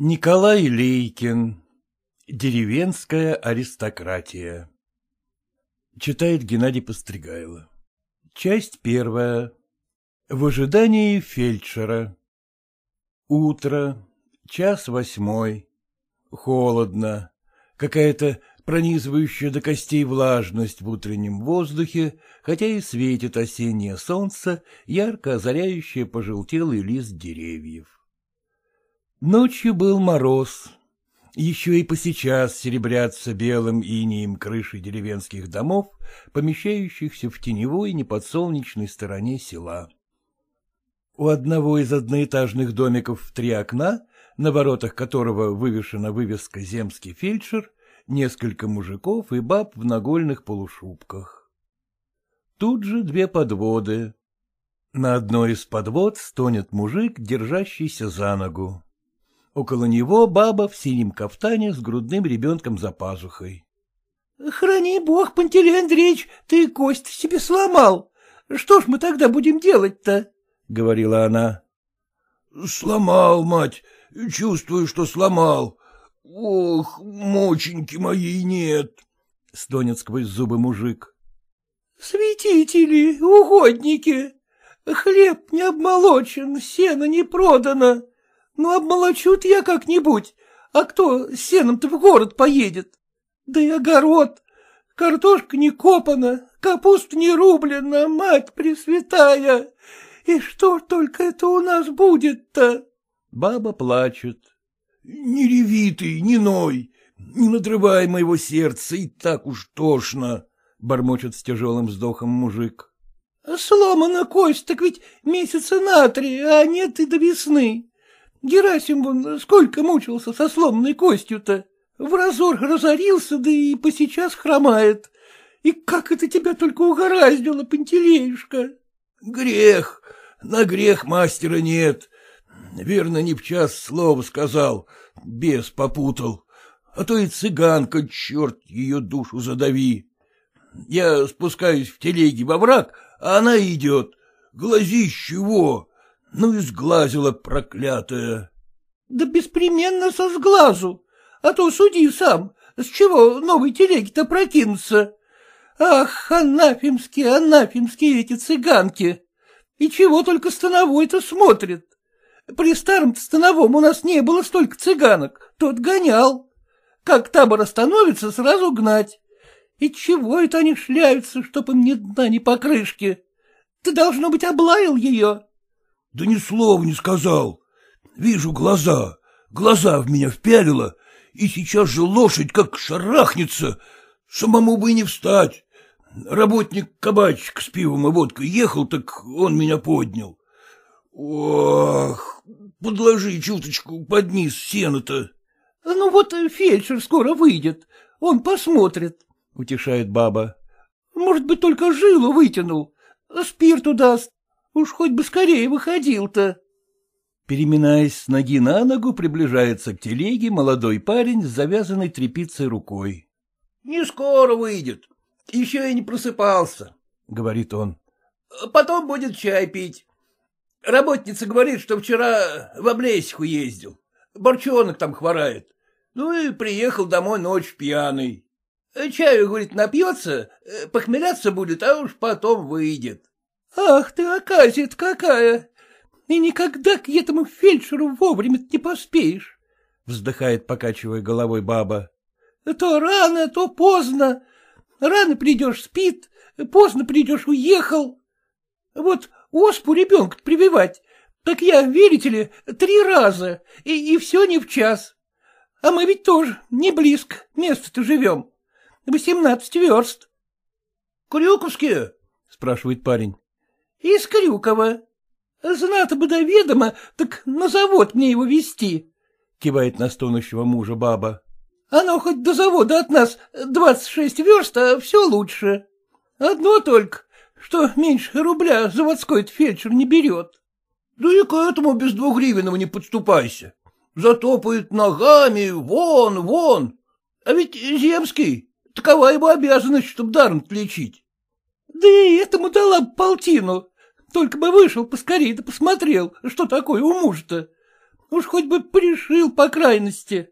Николай Лейкин. Деревенская аристократия. Читает Геннадий Постригайло. Часть первая. В ожидании фельдшера. Утро. Час восьмой. Холодно. Какая-то пронизывающая до костей влажность в утреннем воздухе, хотя и светит осеннее солнце, ярко озаряющее пожелтелый лист деревьев. Ночью был мороз. Еще и посейчас серебрятся белым инием крыши деревенских домов, помещающихся в теневой неподсолнечной стороне села. У одного из одноэтажных домиков три окна, на воротах которого вывешена вывеска «Земский фельдшер», несколько мужиков и баб в нагольных полушубках. Тут же две подводы. На одной из подвод стонет мужик, держащийся за ногу. Около него баба в синем кафтане с грудным ребенком за пазухой. — Храни бог, Пантелей Андреевич, ты кость себе сломал. Что ж мы тогда будем делать-то? — говорила она. — Сломал, мать, чувствую, что сломал. Ох, моченьки моей нет, — стонет сквозь зубы мужик. — Святители, угодники, хлеб не обмолочен, сено не продано, ну, обмолочут я как-нибудь, а кто с сеном-то в город поедет? Да и огород, картошка не копана, капуста не рублена, мать пресвятая. И что только это у нас будет-то? Баба плачет. — Не реви ты, не ной, не надрывай моего сердца, и так уж тошно, — бормочет с тяжелым вздохом мужик. — Сломана кость, так ведь месяца на три, а нет и до весны. Герасим вон сколько мучился со сломанной костью-то. В разор разорился, да и посейчас хромает. И как это тебя только угораздило, Пантелеюшка? — Грех, на грех мастера нет. Верно, не в час слово сказал, бес попутал. А то и цыганка, черт, ее душу задави. Я спускаюсь в телеге во враг, а она идет. Глазищ чего? Ну и сглазила проклятая. — Да беспременно со сглазу, а то суди сам, с чего новой телеги-то прокинуться. Ах, анафемские, анафемские эти цыганки! И чего только становой-то смотрит? При старом-то становом у нас не было столько цыганок, тот гонял. Как табор остановится, сразу гнать. И чего это они шляются, чтоб им ни дна, ни покрышки? Ты, должно быть, облаял ее. Да ни слова не сказал. Вижу глаза, глаза в меня впялила, и сейчас же лошадь как шарахнется, самому бы и не встать. Работник кабачек с пивом и водкой ехал, так он меня поднял. Ох, подложи чуточку под низ сена-то. — Ну вот фельдшер скоро выйдет, он посмотрит, — утешает баба. — Может быть, только жилу вытянул, спирту даст. Уж хоть бы скорее выходил-то. Переминаясь с ноги на ногу, приближается к телеге молодой парень с завязанной тряпицей рукой. — Не скоро выйдет. Еще и не просыпался, — говорит он. — Потом будет чай пить. Работница говорит, что вчера в Облесиху ездил. Борчонок там хворает. Ну и приехал домой ночь пьяный. Чаю, говорит, напьется, похмеляться будет, а уж потом выйдет. — Ах ты, оказия какая! И никогда к этому фельдшеру вовремя не поспеешь, — вздыхает, покачивая головой баба. — То рано, то поздно. Рано придешь — спит, поздно придешь — уехал. Вот оспу ребенка прививать, так я, верите ли, три раза, и, и все не в час. А мы ведь тоже не близко, место-то живем. Восемнадцать верст. — Крюковские? — спрашивает парень. — Из Крюкова. Знато бы до ведома, так на завод мне его везти, — кивает на стонущего мужа баба. — Оно хоть до завода от нас двадцать шесть верст, а все лучше. Одно только, что меньше рубля заводской фельдшер не берет. — Да и к этому без двугривенного не подступайся. Затопает ногами, вон, вон. А ведь Земский, такова его обязанность, чтоб даром лечить. Да и этому дала полтину. Только бы вышел поскорее да посмотрел, что такое у мужа-то. Уж хоть бы пришил по крайности.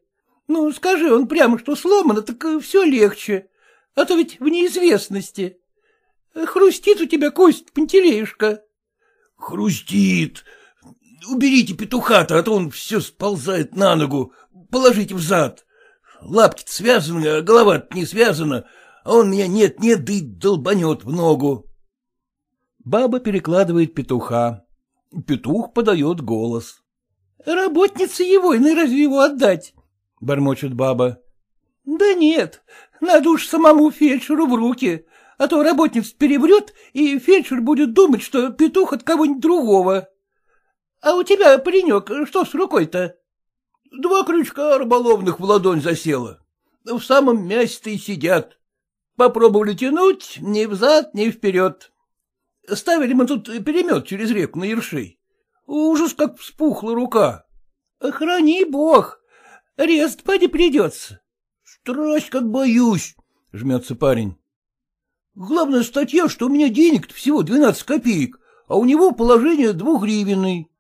Ну, скажи он прямо, что сломано, так все легче. А то ведь в неизвестности. Хрустит у тебя кость, Пантелеюшка. — Хрустит. Уберите петуха-то, а то он все сползает на ногу. Положите в зад. Лапки-то связаны, а голова не связана, а он меня нет-нет, да и долбанет в ногу. Баба перекладывает петуха. Петух подает голос. — Работница его, и разве его отдать? — бормочет баба. — Да нет, надо уж самому фельдшеру в руки, а то работниц переврет, и фельдшер будет думать, что петух от кого-нибудь другого. А у тебя, паренек, что с рукой-то? Два крючка рыболовных в ладонь засело. В самом мясе-то и сидят. Попробовали тянуть ни взад, ни вперед. Ставили мы тут перемет через реку на ершей. Ужас, как вспухла рука. Храни бог. Рест поди придется. Страсть, как боюсь, — жмется парень. Главная статья, что у меня денег всего двенадцать копеек, а у него положение двухгривенный.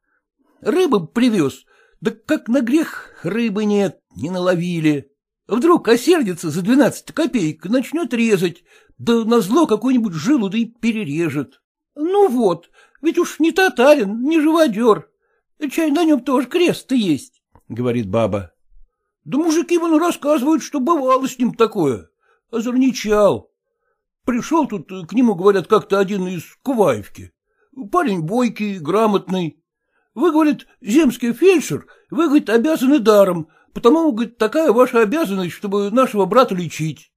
Рыбы привез, да как на грех рыбы нет, не наловили. Вдруг осердится за двенадцать копеек, начнет резать, да назло какой-нибудь жилу да и перережет. Ну вот, ведь уж не татарин, не живодер. Чай на нем тоже крест есть, — говорит баба. Да мужики вон рассказывают, что бывало с ним такое. Озорничал. Пришел тут к нему, говорят, как-то один из Куваевки. Парень бойкий, грамотный. Вы, говорит, земский фельдшер, вы, говорит, обязаны даром, потому, говорит, такая ваша обязанность, чтобы нашего брата лечить.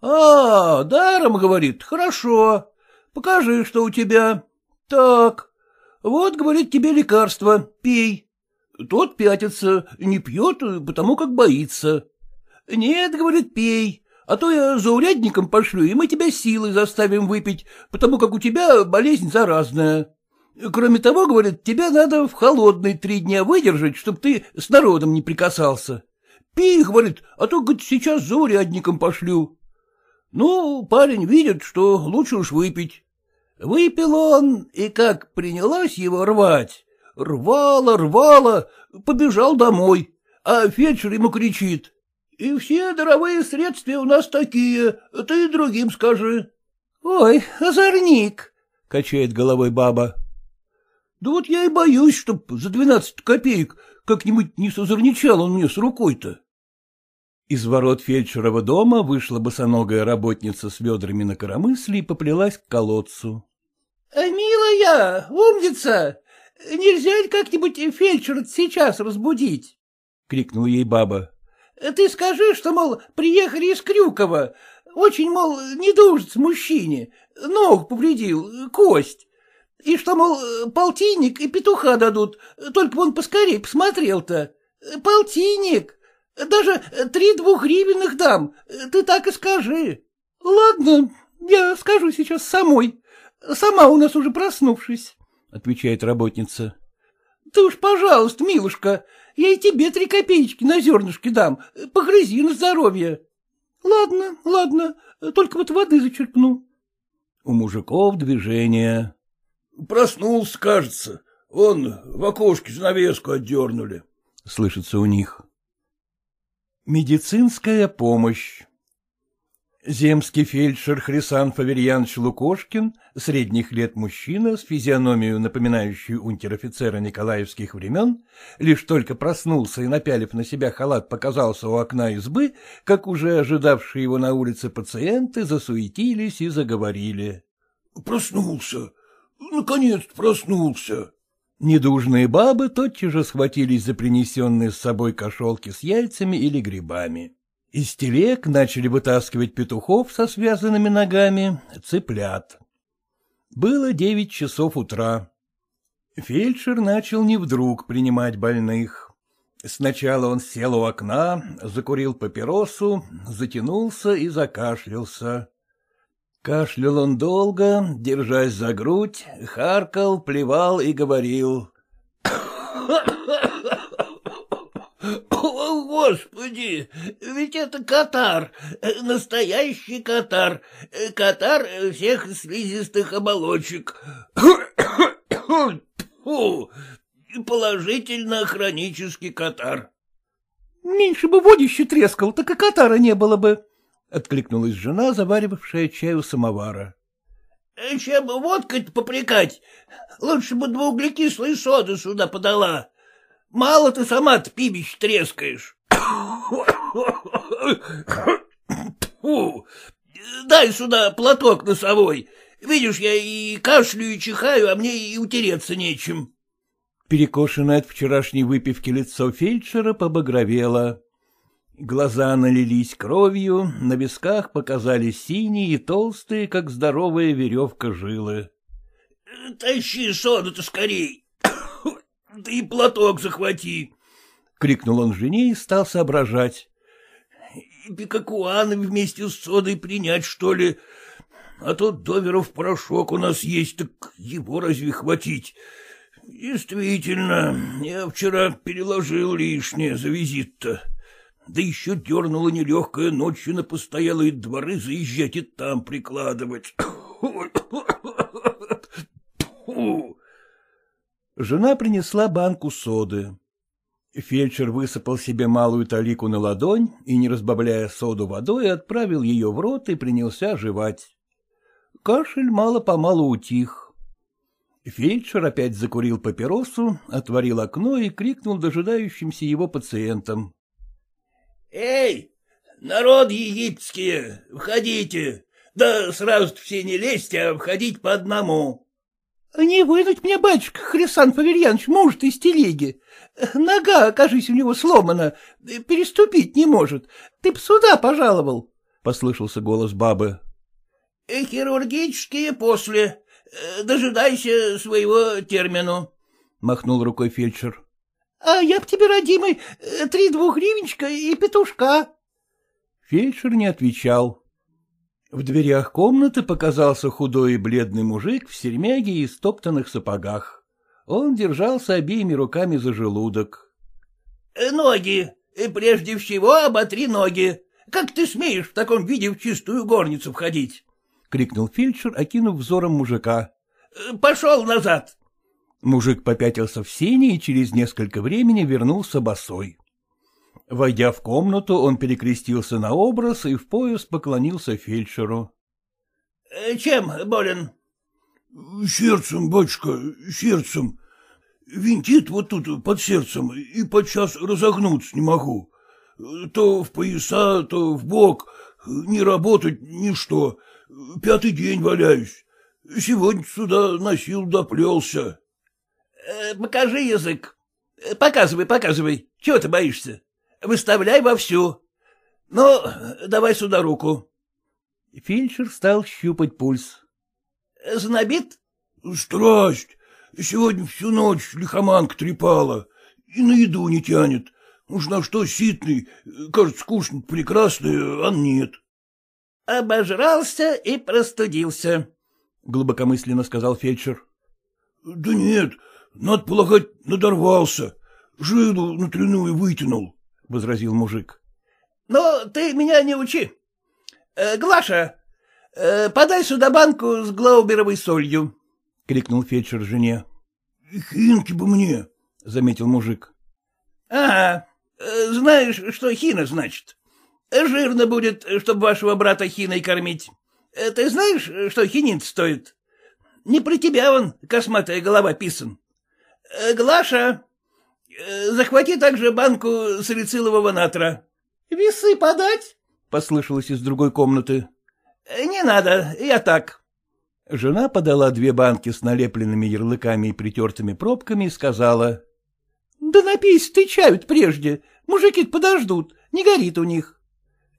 А, даром, говорит, хорошо. Покажи, что у тебя. Так, вот, говорит, тебе лекарство, пей. Тот пятится, не пьет, потому как боится. Нет, говорит, пей, а то я за урядником пошлю, и мы тебя силой заставим выпить, потому как у тебя болезнь заразная. Кроме того, говорит, тебя надо в холодные три дня выдержать, чтобы ты с народом не прикасался. Пей, говорит, а то, говорит, сейчас за урядником пошлю. Ну, парень видит, что лучше уж выпить. Выпил он, и как принялась его рвать, рвала, рвала, побежал домой, а фельдшер ему кричит. И все даровые средства у нас такие, ты другим скажи. — Ой, озорник, — качает головой баба. — Да вот я и боюсь, чтоб за двенадцать копеек как-нибудь не созорничал он мне с рукой-то. Из ворот фельдшерова дома вышла босоногая работница с ведрами на коромысле и поплелась к колодцу. — Милая, умница, нельзя ли как-нибудь фельдшера сейчас разбудить? — крикнула ей баба. — Ты скажи, что, мол, приехали из Крюкова, очень, мол, не должен мужчине, ног повредил, кость, и что, мол, полтинник и петуха дадут, только бы он поскорей посмотрел-то. Полтинник! Даже три двухгривенных дам, ты так и скажи. — Ладно, я скажу сейчас самой. Сама у нас уже проснувшись, — отвечает работница. — Ты уж, пожалуйста, милушка, я и тебе три копеечки на зернышке дам, погрызи на здоровье. — Ладно, ладно, только вот воды зачерпну. У мужиков движение. — Проснулся, кажется. Он в окошке занавеску отдернули. — слышится у них. Медицинская помощь Земский фельдшер Хрисан Фаверьянович Лукошкин, средних лет мужчина с физиономией, напоминающей унтер-офицера николаевских времен, лишь только проснулся и, напялив на себя халат, показался у окна избы, как уже ожидавшие его на улице пациенты засуетились и заговорили. — Проснулся! Наконец-то проснулся! Недужные бабы тотчас же схватились за принесенные с собой кошелки с яйцами или грибами. Из телег начали вытаскивать петухов со связанными ногами, цыплят. Было девять часов утра. Фельдшер начал не вдруг принимать больных. Сначала он сел у окна, закурил папиросу, затянулся и закашлялся. Кашлял он долго, держась за грудь, харкал, плевал и говорил. «О, Господи! Ведь это катар, настоящий катар, катар всех слизистых оболочек. Фу! Положительно хронический катар. — Меньше бы водище трескал, так и катара не было бы, — откликнулась жена, заваривавшая чай у самовара. — Чем водкой попрекать, лучше бы двууглекислой соды сюда подала. Мало ты сама-то пибищ трескаешь. Дай сюда платок носовой. Видишь, я и кашляю, и чихаю, а мне и утереться нечем. Перекошенное от вчерашней выпивки лицо фельдшера побагровело. Глаза налились кровью, на висках показались синие и толстые, как здоровая веревка жилы. — Тащи соду-то скорей, да и платок захвати, — крикнул он жене и стал соображать. — Пикакуаны вместе с содой принять, что ли? А тот доверов порошок у нас есть, так его разве хватить? Действительно, я вчера переложил лишнее за визит-то. Да еще дернула нелегкая ночью на постоялые дворы заезжать и там прикладывать. Жена принесла банку соды. Фельдшер высыпал себе малую талику на ладонь и, не разбавляя соду водой, отправил ее в рот и принялся жевать. Кашель мало-помалу утих. Фельдшер опять закурил папиросу, отворил окно и крикнул дожидающимся его пациентам. — Эй, народ египетские, входите! Да сразу все не лезьте, а входить по одному. — Не вынуть мне, батюшка, Хрисан Павельянович, может, из телеги. Нога, кажись, у него сломана, переступить не может. Ты б сюда пожаловал, — послышался голос бабы. — Хирургические после, Э, дожидайся своего термину, — махнул рукой фельдшер. — А я б тебе, родимый, э, три двухгривенчика и петушка. Фельдшер не отвечал. В дверях комнаты показался худой и бледный мужик в сермяге и стоптанных сапогах. Он держался обеими руками за желудок. Э, — Ноги. Прежде всего оботри ноги. Как ты смеешь в таком виде в чистую горницу входить? крикнул фельдшер, окинув взором мужика. — Пошел назад! Мужик попятился в сене и через несколько времени вернулся босой. Войдя в комнату, он перекрестился на образ и в пояс поклонился фельдшеру. — Чем болен? — Сердцем, батюшка, сердцем. Винтит вот тут под сердцем, и подчас разогнуться не могу. То в пояса, то в бок, не работать, ни что. Пятый день валяюсь. Сегодня сюда носил доплелся. Э, — Покажи язык. Показывай, показывай. Чего ты боишься? Выставляй вовсю. Ну, давай сюда руку. Фельдшер стал щупать пульс. — Знобит? — Страсть. Сегодня всю ночь лихоманка трепала. И на еду не тянет. Уж на что ситный. Кажется, скучно прекрасный, а нет. — Обожрался и простудился, — глубокомысленно сказал фельдшер. — Да нет, надо полагать, надорвался. Жилу внутреннюю вытянул, — возразил мужик. — Но ты меня не учи. Э, Глаша, э, подай сюда банку с глауберовой солью, — крикнул фельдшер жене. — Хинки бы мне, — заметил мужик. — Ага, э, знаешь, что хина значит? Жирно будет, чтобы вашего брата хиной кормить. Э, ты знаешь, что хинин стоит? Не про тебя он, косматая голова, писан. Э, Глаша, э, захвати также банку салицилового натра. — Весы подать? — послышалось из другой комнаты. — Не надо, я так. Жена подала две банки с налепленными ярлыками и притертыми пробками и сказала. — Да напейся ты чаю прежде, мужики подождут, не горит у них.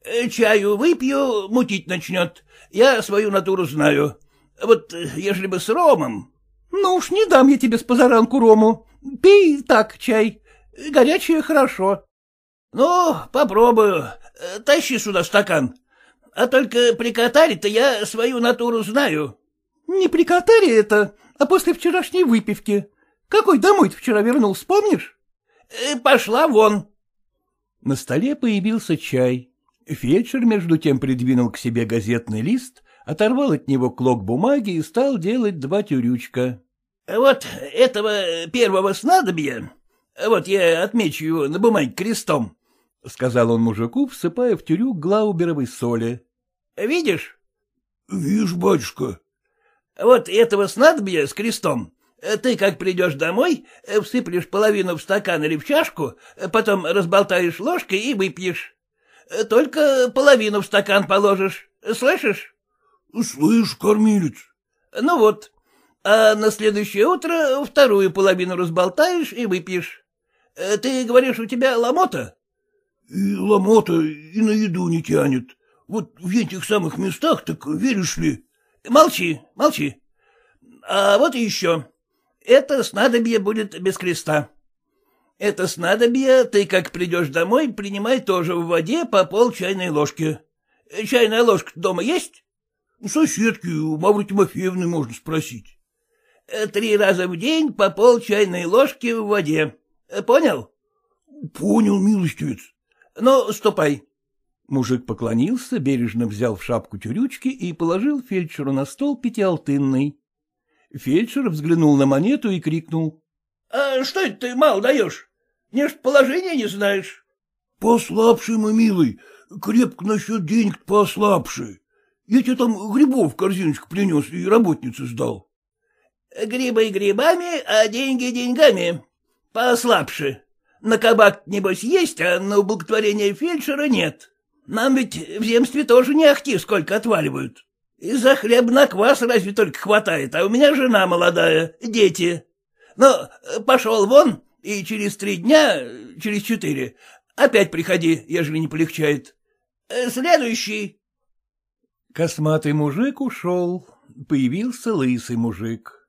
Э, чаю выпью, мутить начнет. Я свою натуру знаю. Вот э, ежели бы с ромом... Ну уж не дам я тебе с позаранку рому. Пей так чай. Горячее хорошо. Ну, попробую. Э, тащи сюда стакан. А только при катаре-то я свою натуру знаю. Не при катаре это, а после вчерашней выпивки. Какой домой ты вчера вернул, вспомнишь? Пошла вон. На столе появился чай. Фельдшер, между тем, придвинул к себе газетный лист, оторвал от него клок бумаги и стал делать два тюрючка. — Вот этого первого снадобья, вот я отмечу его на бумаге крестом, — сказал он мужику, всыпая в тюрюк глауберовой соли. — Видишь? — Вижу, батюшка. — Вот этого снадобья с крестом ты, как придешь домой, всыплешь половину в стакан или в чашку, потом разболтаешь ложкой и выпьешь. Только половину в стакан положишь. Слышишь? — Слышь, кормилец. — Ну вот. А на следующее утро вторую половину разболтаешь и выпьешь. Ты говоришь, у тебя ломота? — И ломота, и на еду не тянет. Вот в этих самых местах, так веришь ли? — Молчи, молчи. А вот и еще. Это снадобье будет без креста. Это снадобье ты, как придешь домой, принимай тоже в воде по пол чайной ложки. Чайная ложка дома есть? У соседки, у Мавры Тимофеевны можно спросить. Три раза в день по пол чайной ложки в воде. Понял? Понял, милостивец. Ну, ступай. Мужик поклонился, бережно взял в шапку тюрючки и положил фельдшеру на стол пятиалтынный. Фельдшер взглянул на монету и крикнул. — А что это ты мало даешь? Не ж положения не знаешь. — Послабший, мой милый, крепко насчет денег послабший. Я тебе там грибов в корзиночку принес и работнице сдал. — Грибы грибами, а деньги деньгами. Послабше. На кабак, небось, есть, а на ублаготворение фельдшера нет. Нам ведь в земстве тоже не ахти сколько отваливают. Из-за хлеб на квас разве только хватает, а у меня жена молодая, дети. Но пошел вон, и через три дня, через четыре, опять приходи, ежели не полегчает. Следующий. Косматый мужик ушел, появился лысый мужик.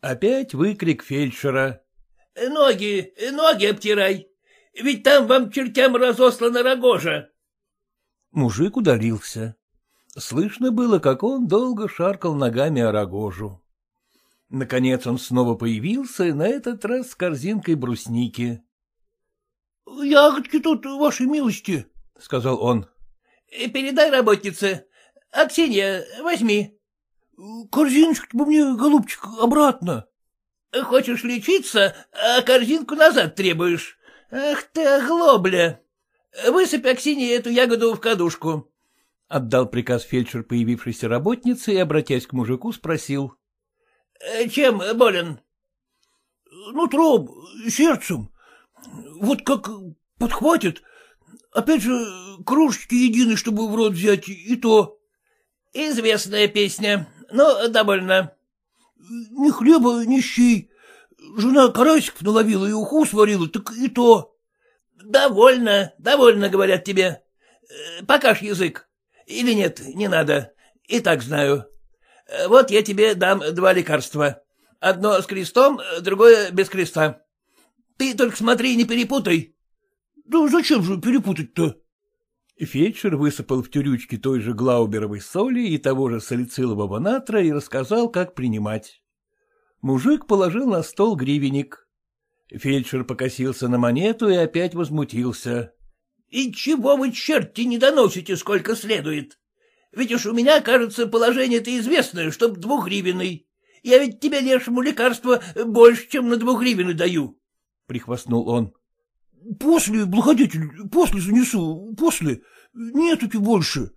Опять выкрик фельдшера. — Ноги, ноги обтирай, ведь там вам чертям разослана рогожа. Мужик удалился. Слышно было, как он долго шаркал ногами о рогожу. Наконец он снова появился, на этот раз с корзинкой брусники. — Ягодки тут, вашей милости, — сказал он. — Передай работнице. Аксинья, возьми. — Корзиночку бы мне, голубчик, обратно. — Хочешь лечиться, а корзинку назад требуешь. Ах ты, оглобля. Высыпь Аксинье эту ягоду в кадушку. — отдал приказ фельдшер появившейся работнице и, обратясь к мужику, спросил. — Чем болен? — Нутром, сердцем. Вот как подхватит. Опять же, кружечки едины, чтобы в рот взять, и то. — Известная песня, но довольно. — Ни хлеба, ни щей. Жена карасиков наловила и уху сварила, так и то. — Довольно, довольно, говорят тебе. Покаж язык. Или нет, не надо. И так знаю. Вот я тебе дам два лекарства. Одно с крестом, другое без креста. Ты только смотри, не перепутай. — Да зачем же перепутать-то? Фельдшер высыпал в тюрючки той же глауберовой соли и того же салицилового натра и рассказал, как принимать. Мужик положил на стол гривенник. Фельдшер покосился на монету и опять возмутился. — И чего вы, черти, не доносите сколько следует? Ведь уж у меня, кажется, положение-то известное, чтоб двухгривенный. Я ведь тебе, лешему, лекарство больше, чем на двухгривенный даю. — прихвастнул он. — После, благодетель, после занесу, после. Нету-таки больше.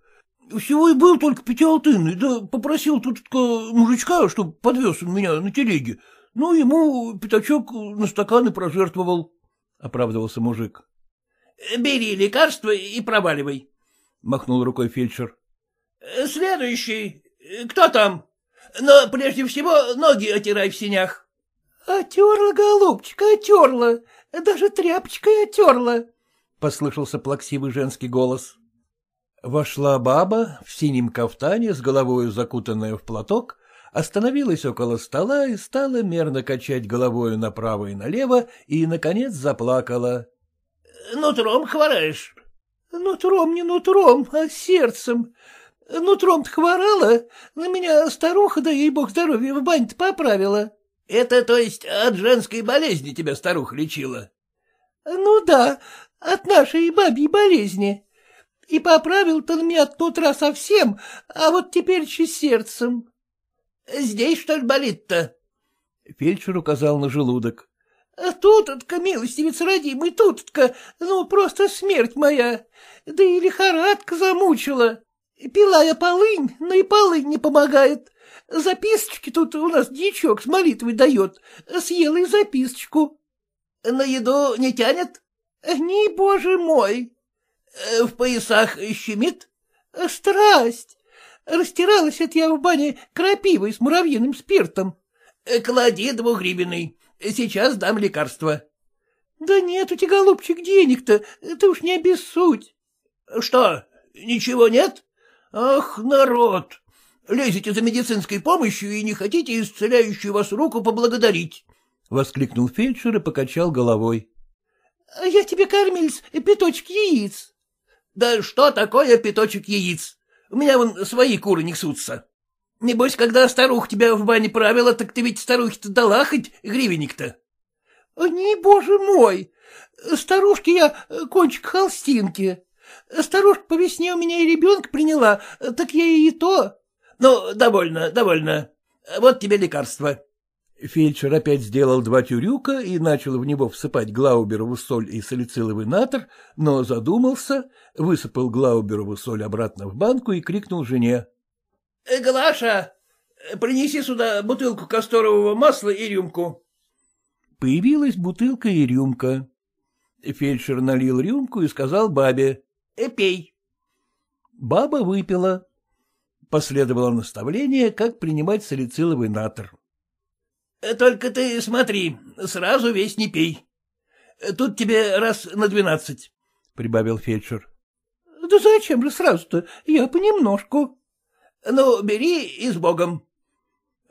Всего и был только пятиалтынный, да попросил тут мужичка, чтоб подвез он меня на телеге. Ну, ему пятачок на стаканы прожертвовал, — оправдывался мужик. — Бери лекарство и проваливай, — махнул рукой фельдшер. — Следующий. Кто там? Но прежде всего ноги отирай в синях. — Отерла, голубчик, отерла. Даже тряпочкой отерла, — послышался плаксивый женский голос. Вошла баба в синем кафтане, с головою закутанная в платок, остановилась около стола и стала мерно качать головою направо и налево, и, наконец, заплакала. — Нутром хвораешь? — Нутром не нутром, а сердцем. Нутром-то хворала, на меня старуха, да ей бог здоровья, в бань-то поправила. — Это, то есть, от женской болезни тебя старуха лечила? — Ну да, от нашей бабьей болезни. И поправил-то на меня тот раз совсем, а вот теперь че сердцем. — Здесь, что ли, болит-то? Фельдшер указал на желудок. А тут-отка, милостивец родимый, тут-отка, ну, просто смерть моя. Да и лихорадка замучила. Пила я полынь, но и полынь не помогает. Записочки тут у нас дичок с молитвой дает. Съела и записочку. На еду не тянет? Не, боже мой. В поясах щемит? Страсть. Растиралась это я в бане крапивой с муравьиным спиртом. Клади двухгривенный. Сейчас дам лекарство. — Да нет у тебя, голубчик, денег-то, ты уж не обессудь. — Что, ничего нет? Ах, народ! Лезете за медицинской помощью и не хотите исцеляющую вас руку поблагодарить. — воскликнул фельдшер и покачал головой. — Я тебе, кормилец, пяточек яиц. — Да что такое пяточек яиц? У меня вон свои куры несутся. Небось, когда старуха тебя в бане правила, так ты ведь старухе-то дала хоть гривенник-то? — Не, боже мой! Старушке я кончик холстинки. Старушка по весне у меня и ребенка приняла, так я и то. — Ну, довольно, довольно. Вот тебе лекарство. Фельдшер опять сделал два тюрюка и начал в него всыпать глауберову соль и салициловый натр, но задумался, высыпал глауберову соль обратно в банку и крикнул жене. Э, — Глаша, принеси сюда бутылку касторового масла и рюмку. Появилась бутылка и рюмка. Фельдшер налил рюмку и сказал бабе. «Э, — Пей. Баба выпила. Последовало наставление, как принимать салициловый натр. — Только ты смотри, сразу весь не пей. Тут тебе раз на двенадцать, — прибавил фельдшер. — Да зачем же сразу-то? Я понемножку. — Ну, бери и с Богом.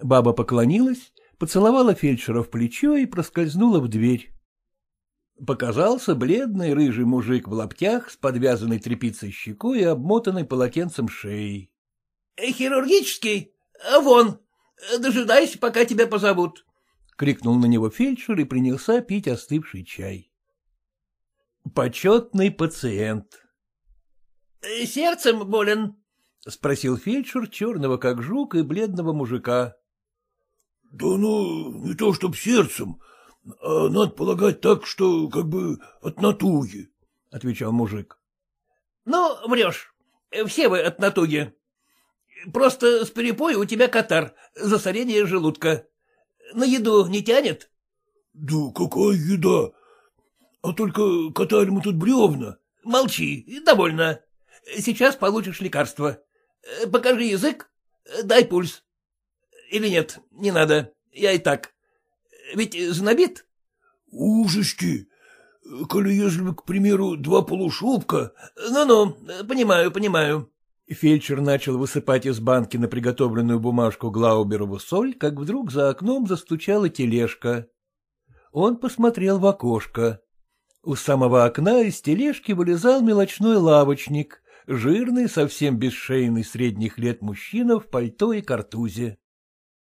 Баба поклонилась, поцеловала фельдшера в плечо и проскользнула в дверь. Показался бледный рыжий мужик в лаптях с подвязанной тряпицей щекой и обмотанной полотенцем шеей. — Хирургический? Вон, дожидайся, пока тебя позовут. — крикнул на него фельдшер и принялся пить остывший чай. Почетный пациент. — Сердцем болен? — спросил фельдшер черного как жук и бледного мужика. — Да ну, не то чтоб сердцем, а надо полагать так, что как бы от натуги, — отвечал мужик. — Ну, врешь. Все вы от натуги. Просто с перепоя у тебя катар, засорение желудка. На еду не тянет? — Да какая еда? А только катали мы тут бревна. — Молчи, довольно. Сейчас получишь лекарство. Покажи язык, дай пульс. Или нет, не надо, я и так. Ведь знобит? — Ужасти! Коли если, к примеру, два полушубка... Ну — Ну-ну, понимаю, понимаю. Фельдшер начал высыпать из банки на приготовленную бумажку Глауберову соль, как вдруг за окном застучала тележка. Он посмотрел в окошко. У самого окна из тележки вылезал мелочной лавочник, жирный, совсем бесшейный средних лет мужчина в пальто и картузе.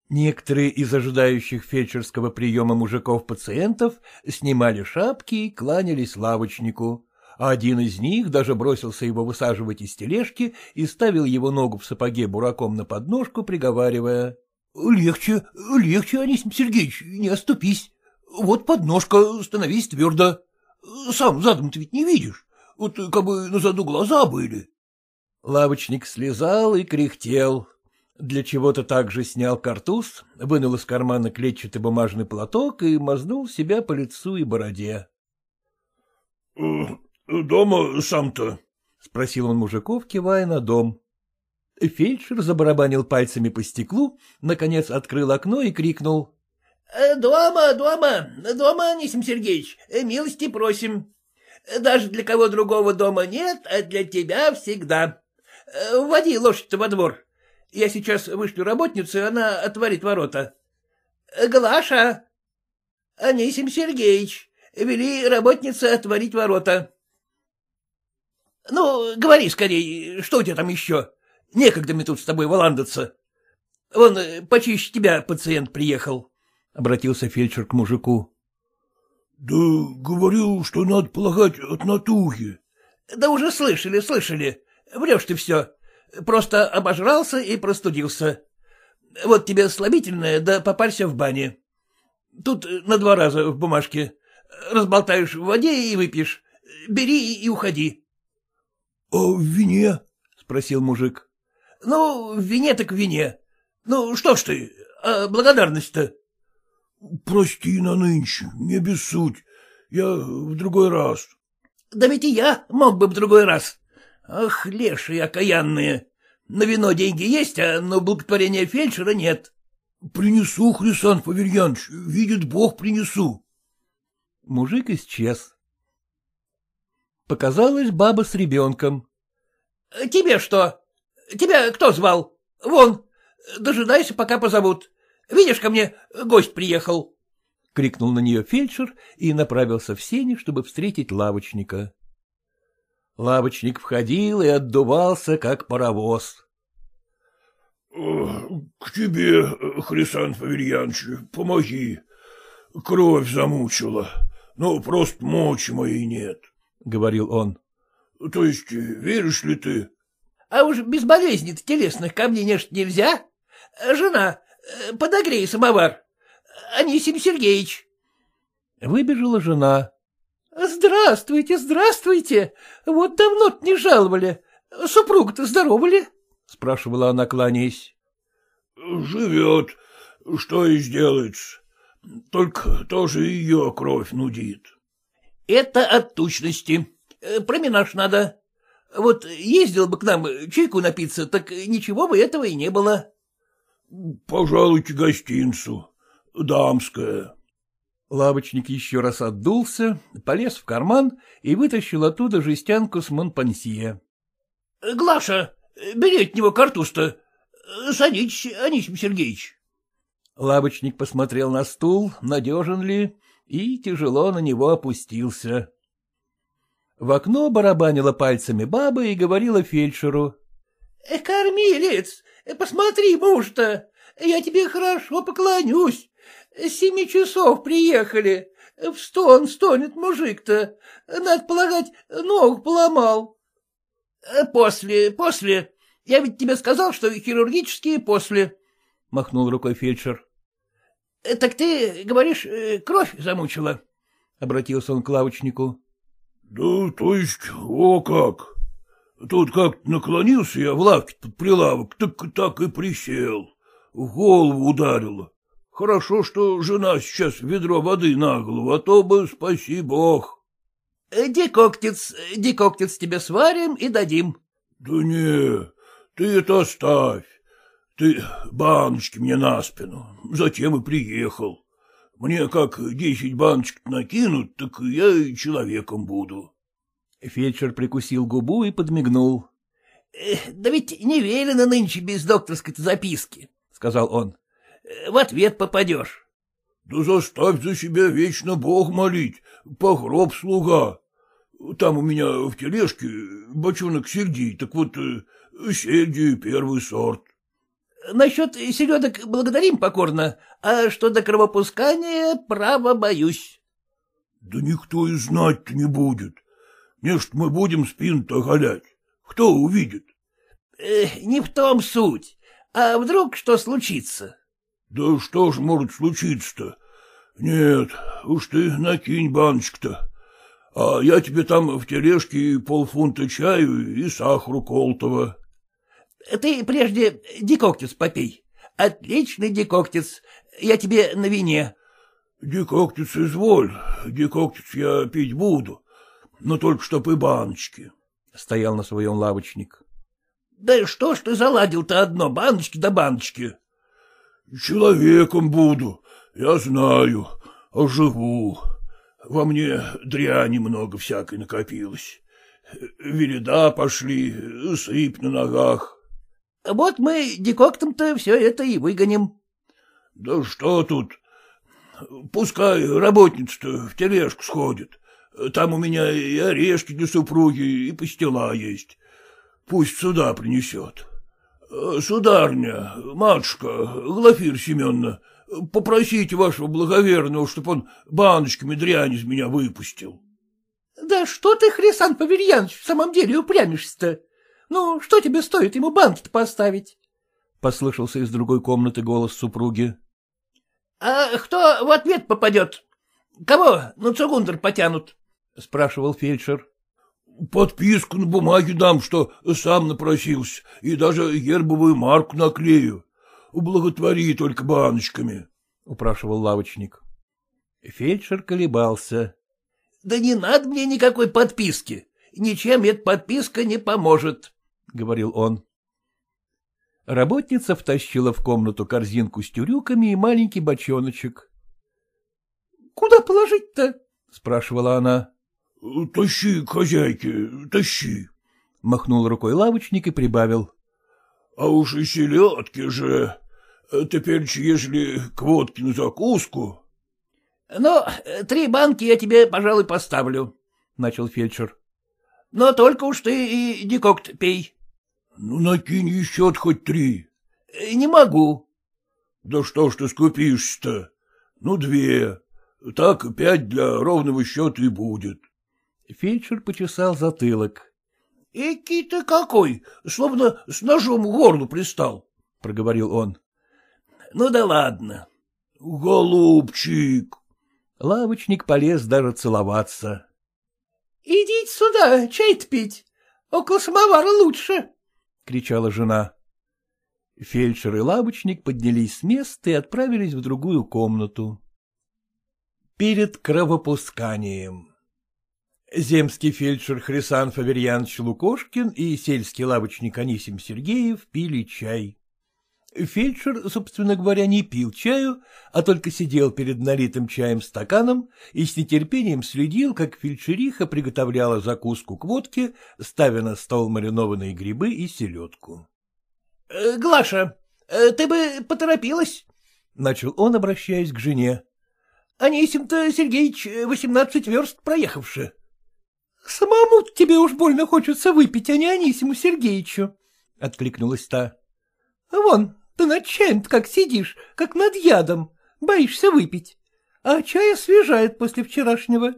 Некоторые из ожидающих фельдшерского приема мужиков-пациентов снимали шапки и кланялись лавочнику а один из них даже бросился его высаживать из тележки и ставил его ногу в сапоге бураком на подножку, приговаривая. — Легче, легче, Анисим Сергеевич, не оступись. Вот подножка, становись твердо. Сам задом ты ведь не видишь. Вот как бы на заду глаза были. Лавочник слезал и кряхтел. Для чего-то также снял картуз, вынул из кармана клетчатый бумажный платок и мазнул себя по лицу и бороде. — Дома сам-то? — спросил он мужиков, кивая на дом. Фельдшер забарабанил пальцами по стеклу, наконец открыл окно и крикнул. «Э, — Дома, дома, дома, Анисим Сергеевич, э, милости просим. Даже для кого другого дома нет, а для тебя всегда. Э, вводи лошадь-то во двор. Я сейчас вышлю работницу, и она отворит ворота. Глаша! Анисим Сергеевич, вели работнице отворить ворота. Ну, говори скорее, что у тебя там еще? Некогда мне тут с тобой валандаться. Вон, э, почище тебя пациент приехал, — обратился фельдшер к мужику. — Да говорил, что надо полагать от натухи. — Да уже слышали, слышали. Врешь ты все. Просто обожрался и простудился. Вот тебе слабительное, да попарься в бане. Тут на два раза в бумажке. Разболтаешь в воде и выпьешь. Бери и уходи. — А в вине? — спросил мужик. — Ну, в вине так в вине. Ну, что ж ты, а благодарность-то? — Прости на нынче, не без суть. Я в другой раз. — Да ведь и я мог бы в другой раз. Ах, лешие окаянные. На вино деньги есть, а на благотворение фельдшера нет. — Принесу, Хрисант Паверьянович, видит Бог, принесу. Мужик исчез. Показалась баба с ребенком. — Тебе что? Тебя кто звал? Вон, дожидайся, пока позовут. Видишь, ко мне гость приехал. — крикнул на нее фельдшер и направился в сени, чтобы встретить лавочника. Лавочник входил и отдувался, как паровоз. — К тебе, Хрисант Павельянович, помоги. Кровь замучила, но просто мочи моей нет, — говорил он. — То есть веришь ли ты? — А уж без болезней-то телесных ко мне нечто нельзя. Жена, подогрей самовар. Анисим Сергеевич. Выбежала жена. — Здравствуйте, здравствуйте. Вот давно-то не жаловали. Супруга-то здорова ли? — спрашивала она, кланяясь. — Живет. Что и сделаешь. Только тоже ее кровь нудит. — Это от тучности. Проминаж надо. Вот ездил бы к нам чайку напиться, так ничего бы этого и не было. — Пожалуйте гостинцу. Дамская. Лавочник еще раз отдулся, полез в карман и вытащил оттуда жестянку с Монпансье. — Глаша, бери от него картуз-то. Садитесь, Анисим Сергеевич. Лавочник посмотрел на стул, надежен ли, и тяжело на него опустился. В окно барабанила пальцами баба и говорила фельдшеру. — Кормилец, посмотри, муж-то, я тебе хорошо поклонюсь. С семи часов приехали. В стон стонет мужик-то. Надо полагать, ногу поломал. — После, после. Я ведь тебе сказал, что хирургические после, — махнул рукой фельдшер. — Так ты, говоришь, кровь замучила? — обратился он к лавочнику. — Да, то есть, о как. Тут как наклонился я в лавке под прилавок, так так и присел. В голову ударило. Хорошо, что жена сейчас ведро воды на голову, а то бы, спаси бог. — Декоктец, декоктец тебе сварим и дадим. — Да не, ты это оставь. Ты баночки мне на спину, затем и приехал. Мне как десять баночек накинут, так я и человеком буду. Фельдшер прикусил губу и подмигнул. — Да ведь не велено нынче без докторской записки, — сказал он. — В ответ попадешь. — Да заставь за себя вечно Бог молить, погроб слуга. Там у меня в тележке бочонок сердей, так вот сердий первый сорт. — Насчет селедок благодарим покорно, а что до кровопускания, право боюсь. — Да никто и знать-то не будет. Не ж мы будем спину-то оголять. Кто увидит? Э, — Не в том суть. А вдруг что случится? — Да что ж может случиться-то? Нет, уж ты накинь баночку-то. А я тебе там в тележке полфунта чаю и сахару колтого. — Ты прежде декоктис попей. Отличный декоктис. Я тебе на вине. — Декоктис изволь, декоктис я пить буду, но только чтоб и баночки. Стоял на своем лавочник. — Да что ж ты заладил-то одно, баночки да баночки? — Человеком буду, я знаю, оживу. Во мне дряни много всякой накопилось. Вереда пошли, сыпь на ногах. — Вот мы декоктом-то все это и выгоним. — Да что тут? Пускай работница-то в тележку сходит. Там у меня и орешки для супруги, и пастила есть. Пусть сюда принесет. Сударня, матушка, Глафир Семеновна, попросите вашего благоверного, чтоб он баночками дрянь из меня выпустил. — Да что ты, Хрисан Паверьянович, в самом деле упрямишься-то? Ну, что тебе стоит ему банки-то поставить? — послышался из другой комнаты голос супруги. — А кто в ответ попадет? Кого на цугундер потянут? — спрашивал фельдшер. — Подписку на бумаге дам, что сам напросился, и даже гербовую марку наклею. Ублаготвори только баночками, — упрашивал лавочник. Фельдшер колебался. — Да не надо мне никакой подписки. Ничем эта подписка не поможет, — говорил он. Работница втащила в комнату корзинку с тюрюками и маленький бочоночек. — Куда положить-то? — спрашивала она. — Тащи к хозяйке, тащи. — махнул рукой лавочник и прибавил. — А уж и селедки же. Теперь, ежели к водке на закуску... — Ну, три банки я тебе, пожалуй, поставлю, — начал фельдшер. — Но только уж ты и декокт пей. — Ну, накинь еще хоть три. — Не могу. — Да что ж ты скупишься-то? Ну, две. Так пять для ровного счета и будет. Фельдшер почесал затылок. — Эки ты какой, словно с ножом к горлу пристал, — проговорил он. — Ну да ладно. — Голубчик. Лавочник полез даже целоваться. — Идите сюда, чай пить. Около самовара лучше, — кричала жена. Фельдшер и лавочник поднялись с места и отправились в другую комнату. Перед кровопусканием Земский фельдшер Хрисан Фаверьянович Лукошкин и сельский лавочник Анисим Сергеев пили чай. Фельдшер, собственно говоря, не пил чаю, а только сидел перед налитым чаем стаканом и с нетерпением следил, как фельдшериха приготовляла закуску к водке, ставя на стол маринованные грибы и селедку. «Э, — Глаша, э, ты бы поторопилась, — начал он, обращаясь к жене. — Анисим-то Сергеевич восемнадцать верст проехавши. — Самому тебе уж больно хочется выпить, а не Анисиму Сергеевичу, — откликнулась та. — Вон, над чаем как сидишь, как над ядом, боишься выпить. А чай освежает после вчерашнего.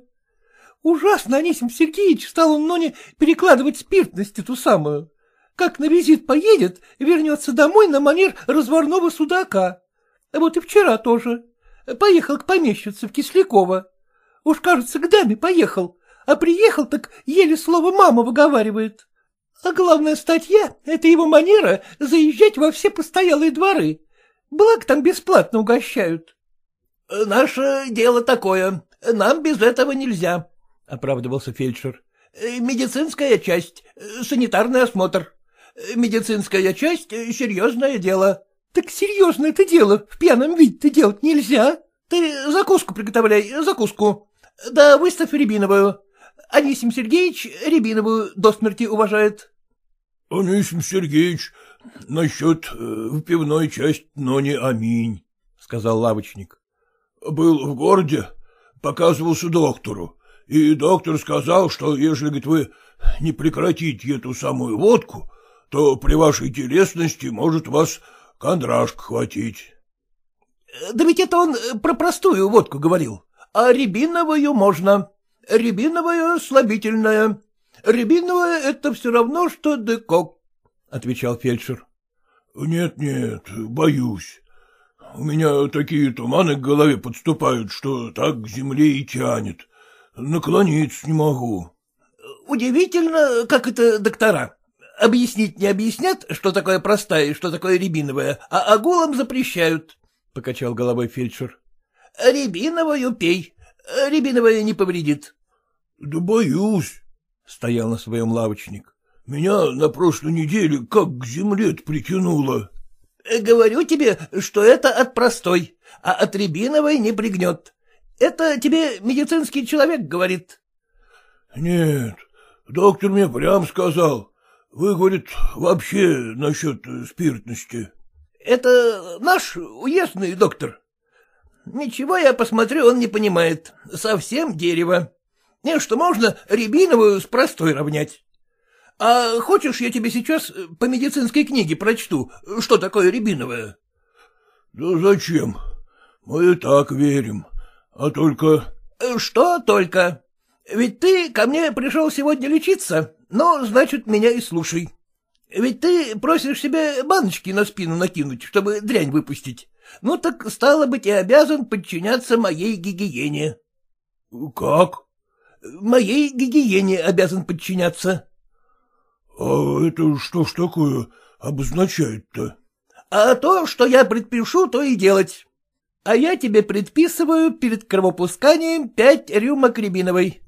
Ужасно Анисим Сергеевич стал он Ноне перекладывать спиртность эту самую. Как на визит поедет, вернется домой на манер разварного судака. Вот и вчера тоже. Поехал к помещице в Кислякова. Уж, кажется, к даме поехал, а приехал так еле слово «мама» выговаривает. А главная статья — это его манера заезжать во все постоялые дворы. Благ там бесплатно угощают. — Наше дело такое. Нам без этого нельзя, — оправдывался фельдшер. — Медицинская часть, санитарный осмотр. Медицинская часть — серьезное дело. — Так серьезное это дело в пьяном виде-то делать нельзя. Ты закуску приготовляй, закуску. Да выставь рябиновую. Анисим Сергеевич Рябиновую до смерти уважает. — Анисим Сергеевич, насчет э, в пивной часть, но не аминь, — сказал лавочник. — Был в городе, показывался доктору, и доктор сказал, что если, говорит, вы не прекратите эту самую водку, то при вашей телесности может вас кондрашка хватить. — Да ведь это он про простую водку говорил, а рябиновую можно. Рябиновая слабительная. Рябиновая — это все равно, что декок, — отвечал фельдшер. Нет, — Нет-нет, боюсь. У меня такие туманы к голове подступают, что так к земле и тянет. Наклониться не могу. — Удивительно, как это доктора. Объяснить не объяснят, что такое простая и что такое рябиновая, а огулом запрещают, — покачал головой фельдшер. — Рябиновую пей, рябиновая не повредит. — Да боюсь, — стоял на своем лавочник. — Меня на прошлой неделе как к земле притянуло. — Говорю тебе, что это от простой, а от рябиновой не пригнет. Это тебе медицинский человек говорит. — Нет, доктор мне прям сказал. Вы, говорит, вообще насчет спиртности. — Это наш уездный доктор. Ничего я посмотрю, он не понимает. Совсем дерево. Не, что можно рябиновую с простой равнять. А хочешь, я тебе сейчас по медицинской книге прочту, что такое рябиновое? — Да зачем? Мы и так верим. А только... — Что только? Ведь ты ко мне пришел сегодня лечиться, ну, значит, меня и слушай. Ведь ты просишь себе баночки на спину накинуть, чтобы дрянь выпустить. Ну так, стало быть, и обязан подчиняться моей гигиене. — Как? — Моей гигиене обязан подчиняться. — А это что ж такое обозначает-то? — А то, что я предпишу, то и делать. А я тебе предписываю перед кровопусканием пять рюмок рябиновой.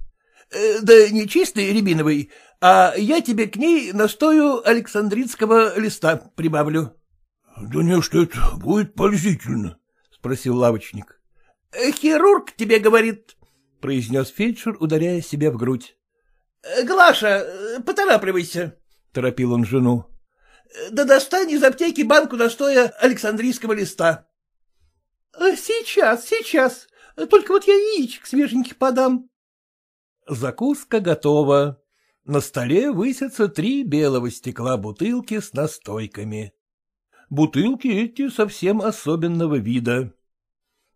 Э, да не чистой рябиновой, а я тебе к ней настою Александринского листа прибавлю. — Да не, что это будет пользительно, — спросил лавочник. «Э, — Хирург тебе говорит, — произнес фельдшер, ударяя себя в грудь. «Э, — Глаша, поторапливайся, — торопил он жену. — Да достань из аптеки банку настоя Александрийского листа. — Сейчас, сейчас. Только вот я яичек свеженьких подам. Закуска готова. На столе высятся три белого стекла бутылки с настойками. Бутылки эти совсем особенного вида.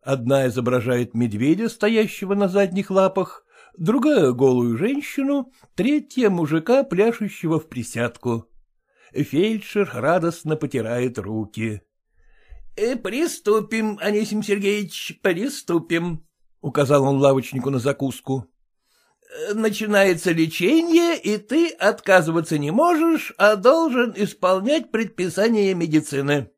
Одна изображает медведя, стоящего на задних лапах, другая — голую женщину, третья — мужика, пляшущего в присядку. Фельдшер радостно потирает руки. «Э, — Приступим, Анисим Сергеевич, приступим, — указал он лавочнику на закуску. «Э, — Начинается лечение, и ты отказываться не можешь, а должен исполнять предписания медицины.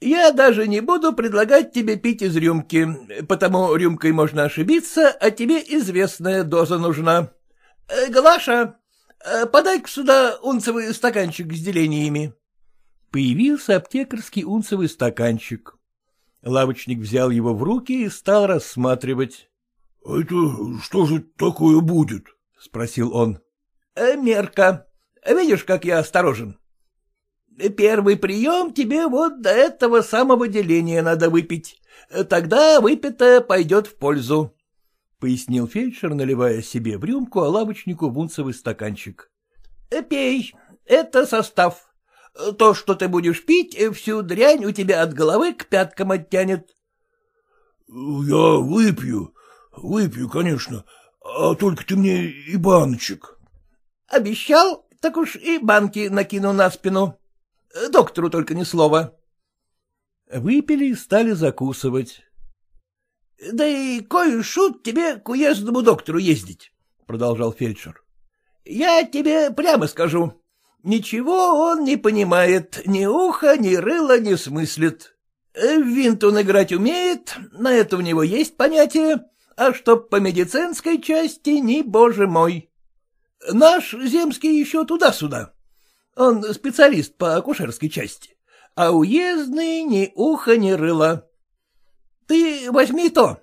Я даже не буду предлагать тебе пить из рюмки, потому рюмкой можно ошибиться, а тебе известная доза нужна. Э, Глаша, подай-ка сюда унцевый стаканчик с делениями. Появился аптекарский унцевый стаканчик. Лавочник взял его в руки и стал рассматривать. — Это что же такое будет? — спросил он. «Э, — Мерка. Видишь, как я осторожен? Первый прием тебе вот до этого самого деления надо выпить. Тогда выпитое пойдет в пользу, — пояснил фельдшер, наливая себе в рюмку, а лавочнику в унцевый стаканчик. — Пей, это состав. То, что ты будешь пить, всю дрянь у тебя от головы к пяткам оттянет. — Я выпью, выпью, конечно, а только ты мне и баночек. — Обещал, так уж и банки накину на спину. Доктору только ни слова. Выпили и стали закусывать. — Да и кой шут тебе к уездному доктору ездить, — продолжал фельдшер. — Я тебе прямо скажу. Ничего он не понимает, ни уха, ни рыла не смыслит. В винт он играть умеет, на это у него есть понятие, а чтоб по медицинской части, ни боже мой. Наш земский еще туда-сюда. Он специалист по акушерской части, а уездный ни уха, ни рыла. Ты возьми то.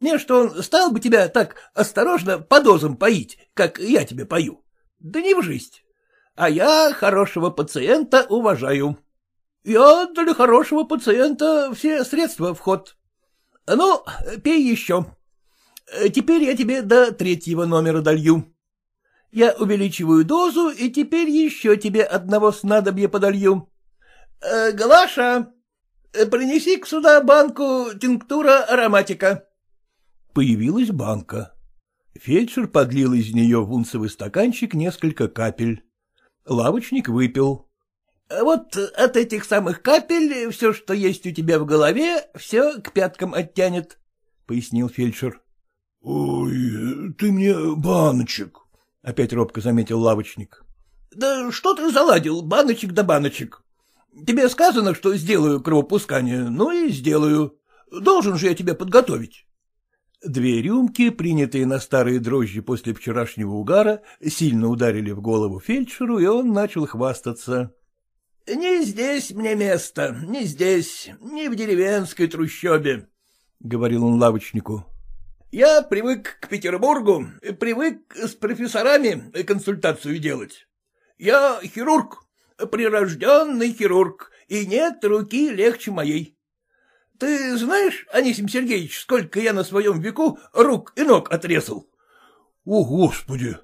Не, что он стал бы тебя так осторожно по дозам поить, как я тебе пою. Да не в жизнь а я хорошего пациента уважаю. Я для хорошего пациента все средства в ход. Ну, пей еще. Теперь я тебе до третьего номера долью. Я увеличиваю дозу, и теперь еще тебе одного снадобья подолью. Э, Глаша, принеси-ка сюда банку тинктура ароматика. Появилась банка. Фельдшер подлил из нее в унцевый стаканчик несколько капель. Лавочник выпил. — Вот от этих самых капель все, что есть у тебя в голове, все к пяткам оттянет, — пояснил фельдшер. — Ой, ты мне баночек, — опять робко заметил лавочник. — Да что ты заладил, баночек да баночек. Тебе сказано, что сделаю кровопускание, ну и сделаю. Должен же я тебя подготовить. Две рюмки, принятые на старые дрожжи после вчерашнего угара, сильно ударили в голову фельдшеру, и он начал хвастаться. — Не здесь мне место, не здесь, не в деревенской трущобе, — говорил он лавочнику. — Я привык к Петербургу, привык с профессорами консультацию делать. Я хирург, прирожденный хирург, и нет руки легче моей. Ты знаешь, Анисим Сергеевич, сколько я на своем веку рук и ног отрезал? — О, Господи!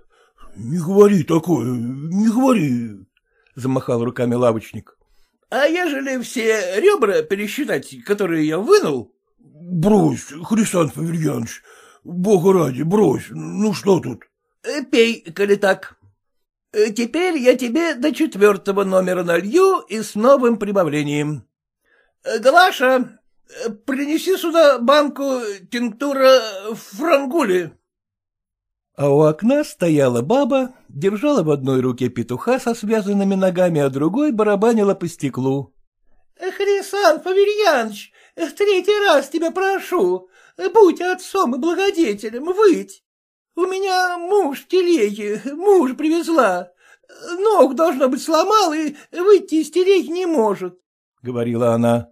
Не говори такое, не говори! — замахал руками лавочник. — А ежели все ребра пересчитать, которые я вынул? — Брось, Христант Павельянович, бога ради, брось, ну что тут? Э, — Пей, коли так. Э, теперь я тебе до четвертого номера налью и с новым прибавлением. Э, — Глаша, принеси сюда банку тинктура франгули. А у окна стояла баба, держала в одной руке петуха со связанными ногами, а другой барабанила по стеклу. — Хрисан Паверьяныч, третий раз тебя прошу, будь отцом и благодетелем, выть. У меня муж в муж привезла. Ног, должно быть, сломал и выйти из телеги не может, — говорила она.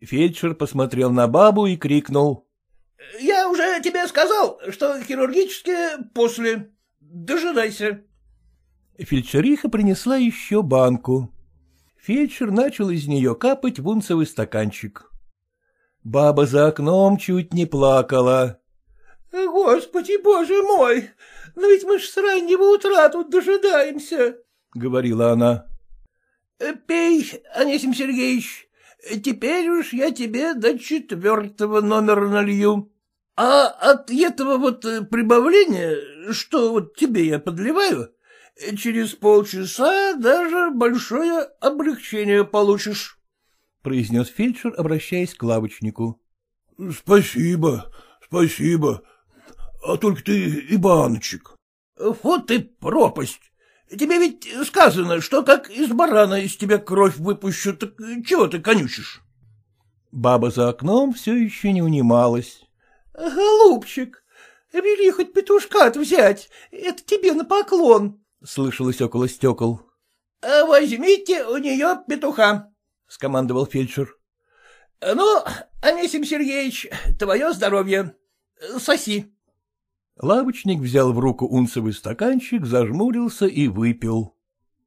Фельдшер посмотрел на бабу и крикнул. — Я уже тебе сказал, что хирургические после. Дожидайся. Фельдшериха принесла еще банку. Фельдшер начал из нее капать в стаканчик. Баба за окном чуть не плакала. — Господи, боже мой! Но ведь мы ж с раннего утра тут дожидаемся, — говорила она. — Пей, Анисим Сергеевич, теперь уж я тебе до четвертого номера налью. А от этого вот прибавления, что вот тебе я подливаю, через полчаса даже большое облегчение получишь, — произнес фельдшер, обращаясь к лавочнику. — Спасибо, спасибо, а только ты и баночек. — Вот и пропасть. Тебе ведь сказано, что как из барана из тебя кровь выпущу, так чего ты конючишь? Баба за окном все еще не унималась. — Голубчик, вели хоть петушка взять, это тебе на поклон, — слышалось около стекол. — Возьмите у нее петуха, — скомандовал фельдшер. — Ну, Анисим Сергеевич, твое здоровье. Соси. Лавочник взял в руку унцевый стаканчик, зажмурился и выпил.